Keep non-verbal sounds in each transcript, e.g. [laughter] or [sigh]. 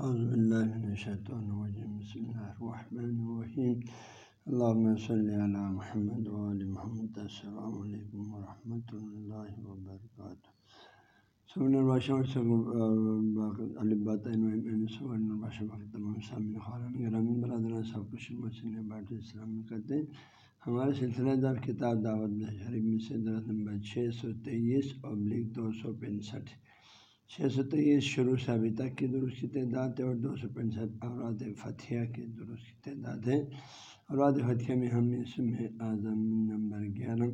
اللہ الرحمن الرحیم اللہم صلی علی محمد وعلی محمد. السلام علیکم ورحمۃ اللہ وبرکاتہ سبن الباشہ تمام سامع خارن گرامی، برادران، سب کچھ مسلم بات اسلام کرتے ہیں ہمارے سلسلہ دار کتاب دعوت شریف میں سے درخت نمبر چھ سو تیئیس ابلک دو سو پینسٹھ. چھ سو تیئیس شروع سے ابھی تک کی درست کی تعداد ہے اور دو سو پینسٹھ اوراد فتح کی درست کی تعداد ہے اوراد فتح میں ہم اس میں اعظم نمبر گیارہ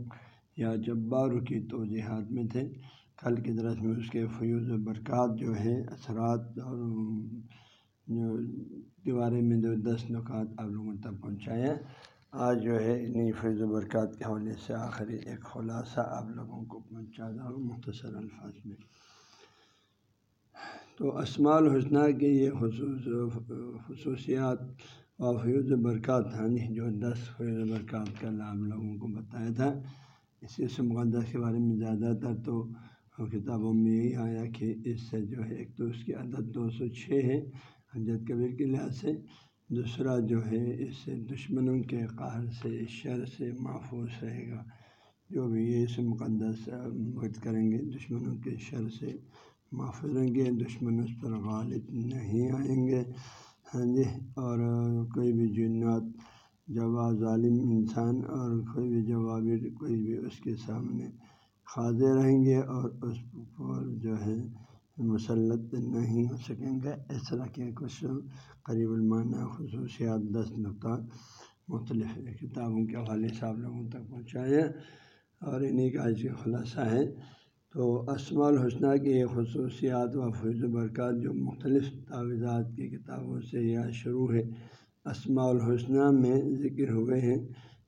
یا جبار کی توجہات میں تھے۔ کل کی درس میں اس کے فیوز و برکات جو ہے اثرات اور، جو کے بارے میں جو دس نکات آپ لوگوں تک پہنچائے۔ آج جو ہے انہیں فیض و برکات کے حوالے سے آخری ایک خلاصہ آپ لوگوں کو پہنچا رہا ہوں، مختصر الفاظ میں۔ تو اسماع الحسنہ کے یہ خصوص خصوصیات و فیوز برکات یعنی جو دس فیض برکات کا آپ لوگوں کو بتایا تھا اسی سے مقدس کے بارے میں زیادہ تر تو کتابوں میں یہی آیا کہ اس سے جو ہے، ایک تو اس کی عدد دو سو چھ ہے، حجت کبیر کے لحاظ سے، دوسرا جو ہے، اس سے دشمنوں کے قہر سے، شر سے محفوظ رہے گا، جو بھی یہ اس مقدس وقت کریں گے، دشمنوں کے شر سے محفوظ رہیں گے دشمن اس پر غالب نہیں آئیں گے۔ ہاں جی اور کوئی بھی جنات، جواب ظالم انسان اور کوئی بھی جوابر کوئی بھی اس کے سامنے خاضے رہیں گے اور اس پر جو ہے مسلط نہیں ہو سکیں گے۔ اس طرح کے کچھ قریب المانہ خصوصیات دس نقطہ مختلف کتابوں کے حوالے سے آپ لوگوں تک پہنچائے اور انہیں کا آج خلاصہ ہے۔ تو اسماع الحسنہ کی یہ خصوصیات و فیض و برکات جو مختلف تعویذات کی کتابوں سے یہ شروع ہے اسماع الحسنہ میں ذکر ہوئے ہیں۔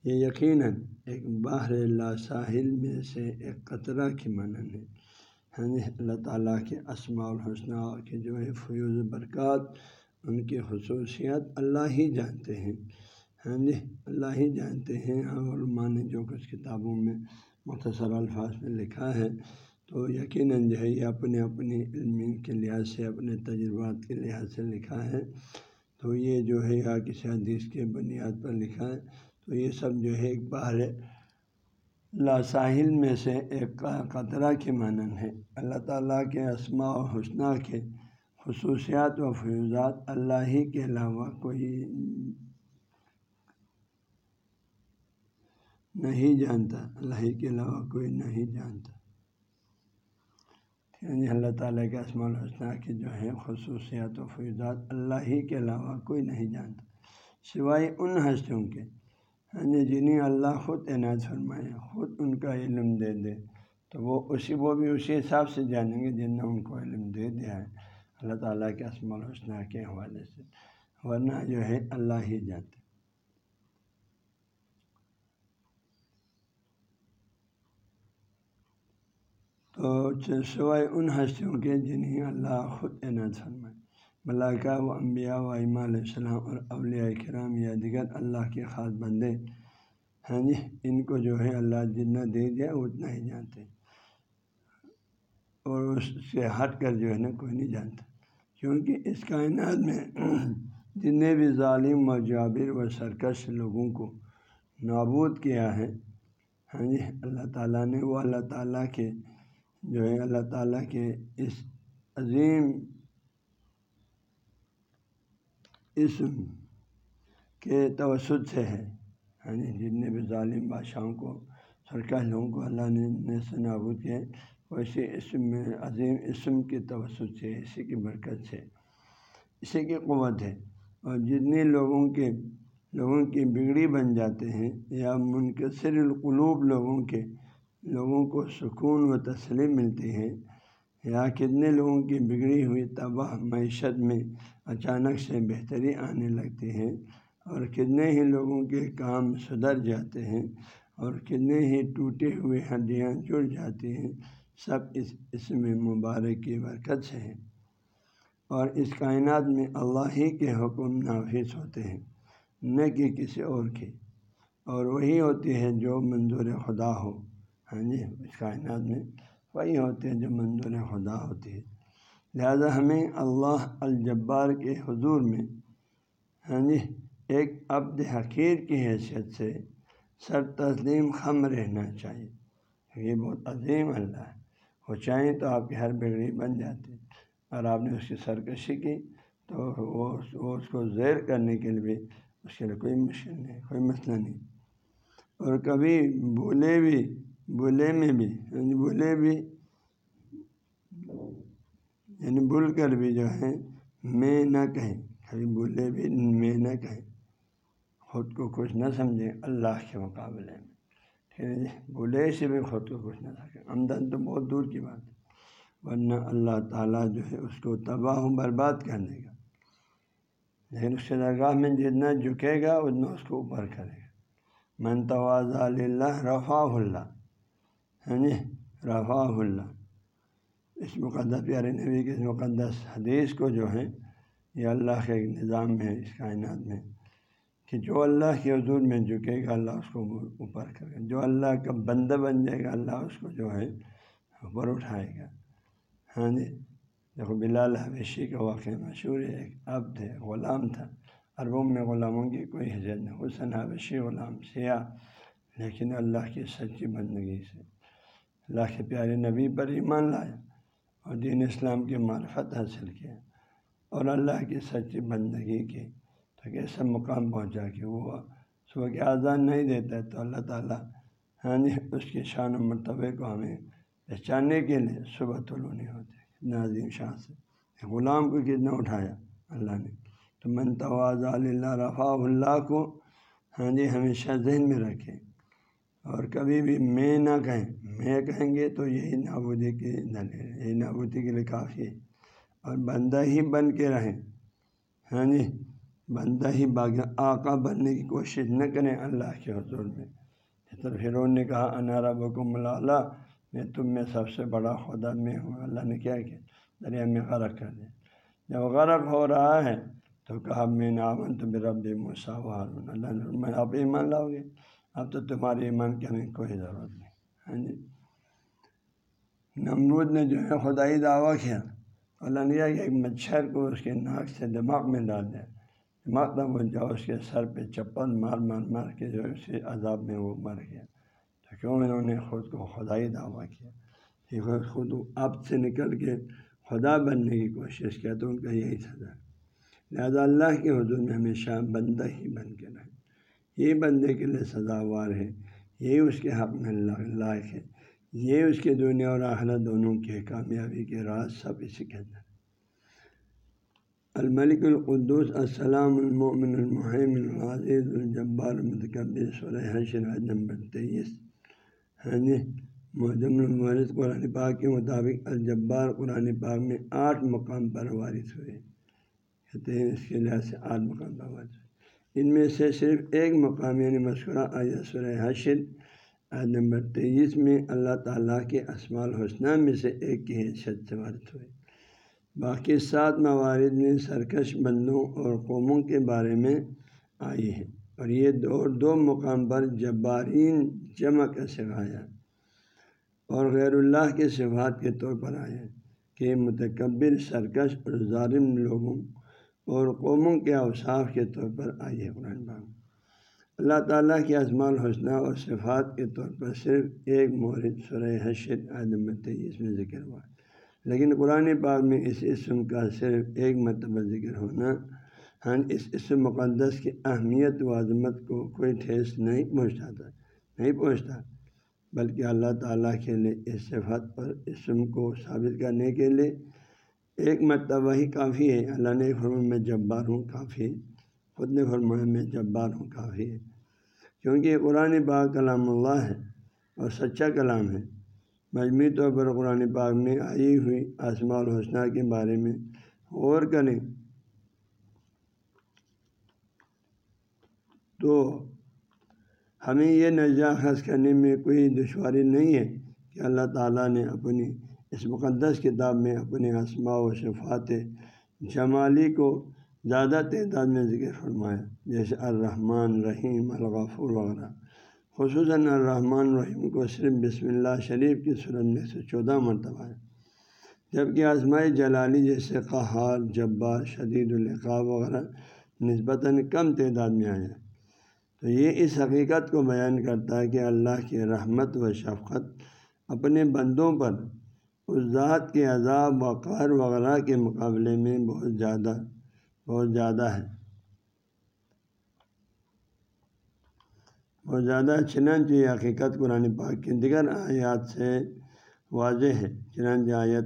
یہ یقیناً ایک باہر لا ساحل میں سے ایک قطرہ کی مانن ہے۔ ہاں جی اللہ تعالیٰ کے اسماع الحسنہ کے جو ہے فیوز برکات، ان کی خصوصیات اللہ ہی جانتے ہیں۔ ہاں جی اللہ ہی جانتے ہیں۔ علماء نے جو کچھ کتابوں میں مختصر الفاظ میں لکھا ہے تو یقیناً جو ہے یہ اپنے اپنے علم کے لحاظ سے، اپنے تجربات کے لحاظ سے لکھا ہے۔ تو یہ جو ہے یا کسی حدیث کے بنیاد پر لکھا ہے۔ تو یہ سب جو ہے ایک باہر لا ساحل میں سے ایک قطرہ کی مانن ہے۔ اللہ تعالیٰ کے اسماء و حسنہ کے خصوصیات و فیوزات اللہ ہی کے علاوہ کوئی نہیں جانتا۔ اللہ ہی کے علاوہ کوئی نہیں جانتا۔ یعنی اللہ تعالیٰ کے اسماع الحسنہ کی جو ہے خصوصیات و فیضات اللہ ہی کے علاوہ کوئی نہیں جانتا، سوائے ان ہستیوں کے۔ یعنی جنہیں اللہ خود عنایت فرمائے، خود ان کا علم دے دے۔ تو وہ اسی، وہ بھی اسی حساب سے جانیں گے جن نے ان کو علم دے دیا ہے اللہ تعالیٰ کے اسماع الحسنہ کے حوالے سے۔ ورنہ جو ہے اللہ ہی جانتے تو سوائے ان ہستیوں کے جنہیں اللہ خود عنایت فرمائے۔ ملائکہ و انبیاء و اماء علیہ السلام اور اولیاء کرام یا دیگر اللہ کے خاص بندے ہیں جی ان کو جو ہے اللہ جتنا دے دیا اتنا ہی جانتے اور اس سے ہٹ کر جو ہے نا کوئی نہیں جانتا۔ کیونکہ اس کائنات میں [clears throat] جتنے بھی ظالم و جابر و سرکش لوگوں کو نابود کیا ہے ہاں جی اللہ تعالیٰ نے وہ اللہ تعالیٰ کے جو ہے اللہ تعالیٰ کے اس عظیم اسم کے توسط سے ہے۔ یعنی جتنے بھی ظالم بادشاہوں کو، سرکار لوگوں کو اللہ نے نیس نابود کیا ویسے اسم میں، عظیم اسم کے توسط سے، اسی کی برکت سے، اسی کی قوت ہے۔ اور جتنے لوگوں کے، لوگوں کی بگڑی بن جاتے ہیں، یا منکسر القلوب لوگوں کے لوگوں کو سکون و تسلیم ملتی ہے یا کتنے لوگوں کی بگڑی ہوئی تباہ معیشت میں اچانک سے بہتری آنے لگتی ہے اور کتنے ہی لوگوں کے کام سدھر جاتے ہیں اور کتنے ہی ٹوٹے ہوئے ہڈیاں جڑ جاتی ہیں۔ سب اس اس میں مبارک کی برکت سے ہیں۔ اور اس کائنات میں اللہ ہی کے حکم نافذ ہوتے ہیں، نہ کہ کسی اور کے۔ اور وہی ہوتی ہے جو منظور خدا ہو۔ ہاں جی اس کائنات میں وہی ہوتے ہیں جو منظور خدا ہوتی ہے لہذا ہمیں اللہ الجبار کے حضور میں ہاں جی ایک عبد حقیر کی حیثیت سے سر تسلیم خم رہنا چاہیے۔ یہ بہت عظیم اللہ ہے۔ وہ چاہیں تو آپ کی ہر بگڑی بن جاتی۔ اور آپ نے اس کی سرکشی کی تو وہ اس کو زیر کرنے کے لیے اس کے لیے کوئی مشکل نہیں، کوئی مسئلہ نہیں۔ اور کبھی بولے بھی بولے میں بھی یعنی بولے بھی یعنی بول کر بھی جو ہے میں نہ کہیں کبھی بولے بھی میں نہ کہیں خود کو کچھ نہ سمجھیں اللہ کے مقابلے میں ٹھیک ہے جی بولے سے بھی خود کو کچھ نہ سکیں آمدن تو بہت دور کی بات ہے ورنہ اللہ تعالیٰ جو ہے اس کو تباہ و برباد کر دے گا لیکن اس کے درگاہ میں جتنا جھکے گا اتنا اس کو اوپر کرے گا من تواز اللہ رفا اللہ ہے جی رفا اللہ۔ اس مقدس پیارے نبی کے اس مقدس حدیث کو جو ہے، یہ اللہ کے ایک نظام میں، اس کائنات میں، کہ جو اللہ کے حضور میں جھکے گا، اللہ اس کو اوپر کرے گا۔ جو اللہ کا بندہ بن جائے گا، اللہ اس کو جو ہے اوپر اٹھائے گا۔ ہاں جی دیکھو، بلال حویشی کا واقعہ مشہور ہے، ایک عبد ہے غلام تھا۔ عربوں میں غلاموں کی کوئی حجت نہیں، حسن حویشی غلام سیاہ لیکن اللہ کی سچی بندگی سے۔ اللہ کے پیارے نبی پر ایمان لایا اور دین اسلام کی معرفت حاصل کیا اور اللہ کی سچی بندگی کی تو کیسا مقام پہنچا کہ وہ صبح کے آزان نہیں دیتا ہے تو اللہ تعالیٰ ہاں جی اس کے شان و مرتبے کو ہمیں پہچاننے کے لیے صبح طلوع نہیں ہوتے۔ نازیم شاہ سے۔ غلام کو کتنا اٹھایا اللہ نے۔ تو من تواز اللہ رفا اللہ کو ہاں جی ہمیشہ ذہن میں رکھیں۔ اور کبھی بھی میں نہ کہیں، میں کہیں گے تو یہی نابودی کی دلیل یہی نابودی کے لیے کافی ہے۔ اور بندہ ہی بن کے رہیں۔ ہاں جی بندہ ہی باغ آقا بننے کی کوشش نہ کریں اللہ کے حضور میں۔ اس طرح فرون نے کہا انارا بکم اللہ میں تم میں سب سے بڑا خدا میں ہوں۔ اللہ نے کیا کیا؟ دریا میں غرق کر دیا۔ جب غرق ہو رہا ہے تو کہا، میں نے آمن تو میرا بے مساوار اللہ نے میں آپ ایمان لاؤ گے؟ اب تو تمہارے ایمان کی کوئی ضرورت نہیں۔ ہاں جی۔ نمرود نے جو ہے خدائی دعویٰ کیا۔ اللہ نے کہ ایک مچھر کو اس کے ناک سے دماغ میں ڈال دیا دماغ تک وہ جاؤ، اس کے سر پہ چپل مار مار مار کے جو اسی عذاب میں وہ مر گیا۔ تو کیوں انہوں نے خود کو خدائی دعویٰ کیا؟ کہ خود اب سے نکل کے خدا بننے کی کوشش کیا تو ان کا یہی سزا لہٰذا اللہ کے حضور میں ہمیشہ بندہ ہی بن کے رہے۔ یہ بندے کے لیے سزاوار ہے یہی اس کے حق میں لائق ہے، یہ اس کے دنیا اور آخرت دونوں کے کامیابی کے راز سب اسی کے اندر الملک القدس، السلام المؤمن المحم العزیز الجبار المتقبر سورہ حشر نمبر تیئیس۔ ہاں جی محدم المرض قرآن پاک کے مطابق الجبار قرآن پاک میں آٹھ مقام پر وارث ہوئے۔ کہتے ہیں اس کے لحاظ سے آٹھ مقام پر وارث ہوئے۔ ان میں سے صرف ایک مقام یعنی مشورہ آیا سورہ حشر عید نمبر تیئیس میں اللہ تعالیٰ کے اسماع الحسنہ میں سے ایک کی حیثیت سے وارث ہوئے۔ باقی سات موارد میں سرکش بندوں اور قوموں کے بارے میں آئی ہے۔ اور یہ دو دو مقام پر جبارین جمع کا سکھایا اور غیر اللہ کے صفات کے طور پر آیا کہ متکبر، سرکش اور ظالم لوگوں اور قوموں کے اوصاف کے طور پر آئی ہے قرآن باغ اللہ تعالیٰ کی ازما الحسنہ اور صفات کے طور پر صرف ایک مورد سرح حشر عدم تیئیس میں ذکر ہوا۔ لیکن قرآن پاک میں اس اسم کا صرف ایک مرتبہ ذکر ہونا ہاں اس اسم مقدس کی اہمیت و عظمت کو کوئی ٹھیس نہیں پہنچاتا، نہیں پہنچتا، بلکہ اللہ تعالیٰ کے لیے اس صفت اور اسم کو ثابت کرنے کے لیے ایک مرتبہ ہی کافی ہے اللہ نے فرما میں جبار ہوں، کافی خود نے فرمایا، میں جبار ہوں، کافی ہے کیونکہ قرآن پاک کلام اللہ ہے اور سچا کلام ہے۔ مجموعی طور پر قرآن پاک میں آئی ہوئی آسما الحسنہ کے بارے میں غور کریں۔ تو ہمیں یہ نجا خاص کرنے میں کوئی دشواری نہیں ہے کہ اللہ تعالیٰ نے اپنی اس مقدس کتاب میں اپنے اسماء و شفات جمالی کو زیادہ تعداد میں ذکر فرمایا، جیسے الرحمن رحیم الغفور وغیرہ خصوصاً الرحمن الرحیم کو صرف بسم اللہ شریف کی صورت میں سے چودہ مرتبہ ہے، جبکہ آزمائی جلالی جیسے قہار، جبار، شدید القاب وغیرہ نسبتاً کم تعداد میں آیا تو یہ اس حقیقت کو بیان کرتا ہے کہ اللہ کی رحمت و شفقت اپنے بندوں پر اس ذات کے عذاب و قہر وغیرہ کے مقابلے میں بہت زیادہ بہت زیادہ ہے۔ بہت زیادہ، چنانچہ یہ حقیقت قرآن پاک کی دیگر آیات سے واضح ہے۔ چنانچہ آیت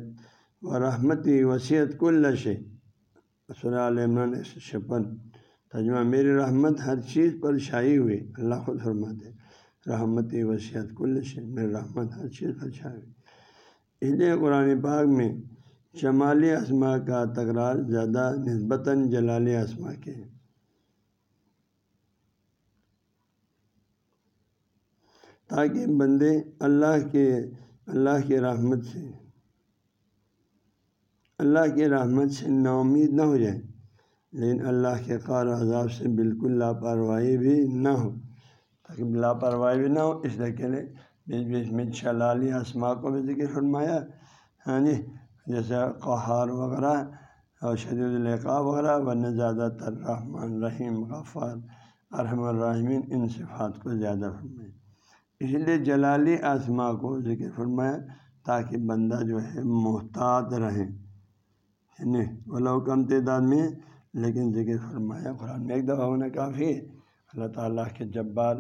و رحمتی وصیت کل لشے عمران شپن تجمہ میری رحمت ہر چیز پر شائع ہوئی اللہ خود فرماتے رحمتی وصیت کل شے میری رحمت ہر چیز پر شائع ہوئی۔ اس لیے قرآن پاک میں شمالی اسما کا تکرار زیادہ نسبتاً جلال اسما کے تاکہ بندے اللہ کے، اللہ کی رحمت سے، اللہ کی رحمت سے نا امید نہ ہو جائے لیکن اللہ کے قار عذاب سے بالکل لاپرواہی بھی نہ ہو۔ تاکہ لاپرواہی بھی نہ ہو، اس لیے کہ بیچ بیچ میں شلالی اسما کو بھی ذکر فرمایا ہاں جی جیسے قہار وغیرہ اور شدید القاع وغیرہ، ورنہ زیادہ تر رحمٰن رحیم، غفار، ارحم الرحمین ان صفات کو زیادہ فرمایا۔ اس لیے جلالی آسما کو ذکر فرمایا تاکہ بندہ جو ہے محتاط رہے۔ یعنی کم تعداد میں، لیکن ذکر فرمایا، قرآن میں ایک دفعہ ہونا کافی ہے۔ اللہ تعالیٰ کے جبال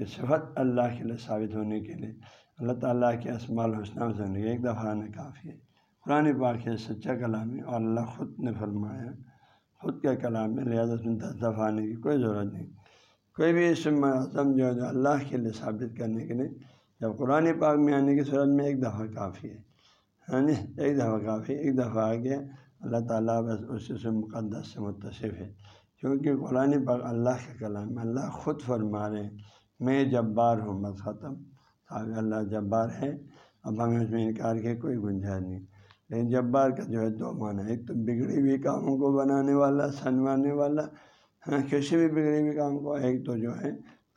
کی صفت اللہ کے لیے ثابت ہونے کے لیے، اللہ تعالیٰ کے اسماع الحسنہ سے ہونے کے ایک دفعہ آنا کافی ہے۔ قرآن پاک ہے سچا کلام ہے اور اللہ خود نے فرمایا خود کا کلام ہے لہٰذا اس میں دس دفعہ آنے کی کوئی ضرورت نہیں۔ کوئی بھی اسم اعظم جو ہے اللہ کے لیے ثابت کرنے کے لیے، جب قرآن پاک میں آنے کی صورت میں ایک دفعہ کافی ہے۔ ہاں جی ایک دفعہ کافی ایک دفعہ آ گیا اللہ تعالیٰ بس اسی سے مقدس سے متصف ہے۔ کیونکہ قرآن پاک اللہ کا کلام ہے اللہ خود فرما رہے ہیں۔ میں جبار ہوں بس ختم۔ اللہ جبار ہے۔ اب ہمیں اس میں انکار کے کوئی گنجائش نہیں۔ لیکن جبار کا جو ہے دو معنی ایک تو بگڑی ہوئی کاموں کو بنانے والا، سنوانے والا ہاں کسی بھی بگڑے ہوئے کام کو۔ ایک تو جو ہے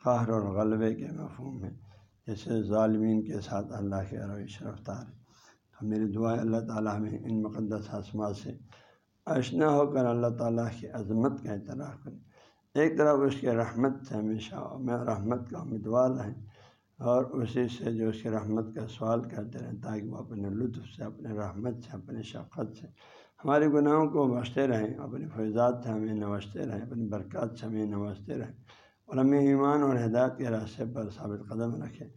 قہر اور غلبے کے مفہوم ہے جیسے ظالمین کے ساتھ اللہ کے روش رفتار۔ ہے تو میری دعا اللہ تعالیٰ میں ان مقدس آسما سے اشنا ہو کر اللہ تعالیٰ کی عظمت کا اعتراف کریں ایک طرف اس کے رحمت سے ہمیشہ میں رحمت کا امیدوار رہیں اور اسی سے جو اس کی رحمت کا سوال کرتے رہیں تاکہ وہ اپنے لطف سے، اپنے رحمت سے اپنے شفقت سے ہمارے گناہوں کو بخشتے رہیں، اپنی فیضات سے ہمیں نوازتے رہیں، اپنی برکات سے ہمیں نوازتے رہیں اور ہمیں ایمان اور ہدایت کے راستے پر ثابت قدم رکھیں۔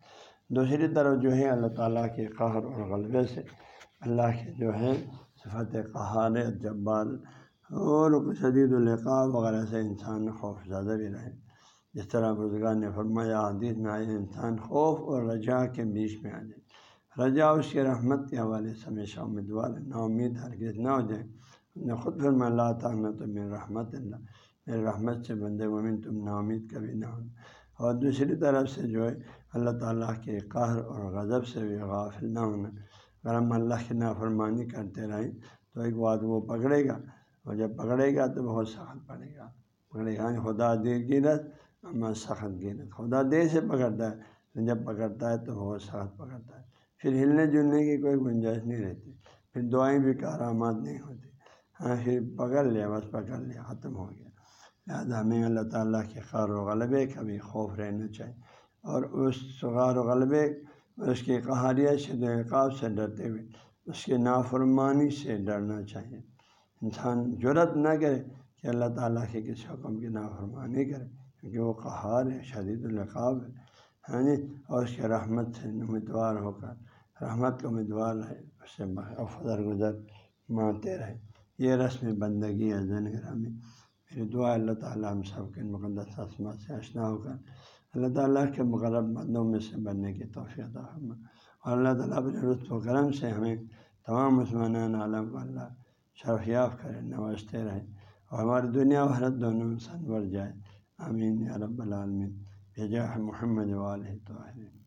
دوسری طرف جو ہے اللہ تعالیٰ کے قہر اور غلبے سے اللہ کے جو ہے صفت قہار جبال اور شدید القاع وغیرہ سے انسان خوف زیادہ بھی رہے۔ جس طرح بزرگار نے فرمایا، حدیث میں آئے، انسان خوف اور رجا کے بیچ میں آ جائے۔ رجا اس کے رحمت کے حوالے سے ہمیشہ امیدوار ہے نا امید ہرگز نہ ہو جائے۔ نے خود پھر میں اللہ تعالیٰ تو میرے رحمت اللہ۔ میرے رحمت سے بندے مومن، تم نا امید کبھی نہ ہو۔ اور دوسری طرف سے جو ہے، اللہ تعالیٰ کے قہر اور غضب سے بھی غافل نہ ہونا۔ اگر ہم اللہ کی نافرمانی کرتے رہیں، تو ایک بات وہ پکڑے گا۔ اور جب پکڑے گا تو بہت سخت پڑے گا۔ پکڑے گا یعنی خدا دیر گرت اما سخت گرت خدا دیر سے پکڑتا ہے جب پکڑتا ہے تو بہت سخت پکڑتا ہے۔ پھر ہلنے جلنے کی کوئی گنجائش نہیں رہتی۔ پھر دعائیں بھی کارآمد نہیں ہوتی۔ ہاں پھر پکڑ لیا، بس پکڑ لیا، ختم ہو گیا۔ لہٰذا ہمیں اللہ تعالیٰ کے خار و غلبے کا بھی خوف رہنا چاہیے۔ اور اس غار و غلبے، اس کی قہاریت سے دعقاب سے ڈرتے ہوئے، اس کے نافرمانی سے ڈرنا چاہیے۔ انسان جرت نہ کرے کہ اللہ تعالیٰ کے کسی حکم کی نافرمانی کرے، کیونکہ وہ قہار ہے، شدید القاب ہے ہاں جی اور اس کے رحمت سے امیدوار ہو کر، رحمت کا امیدوار رہے اس سے فضر گزر مانتے رہے۔ یہ رسم بندگی ہے زین گرامی۔ میری دعا اللہ تعالیٰ ہم سب کے مقدس آسما سے اشنا ہو کر، اللہ تعالیٰ کے مقرب بندوں میں سے بننے کی توفیع اور اللہ تعالیٰ اپنے لطف و کرم سے ہمیں تمام مسلمان عالم کو اللہ شرفیاف کرے نوازتے رہے۔ اور ہماری دنیا بھرت دونوں میں سنور جائے۔ امین یا رب العالمین۔ بھیجا محمد والے تو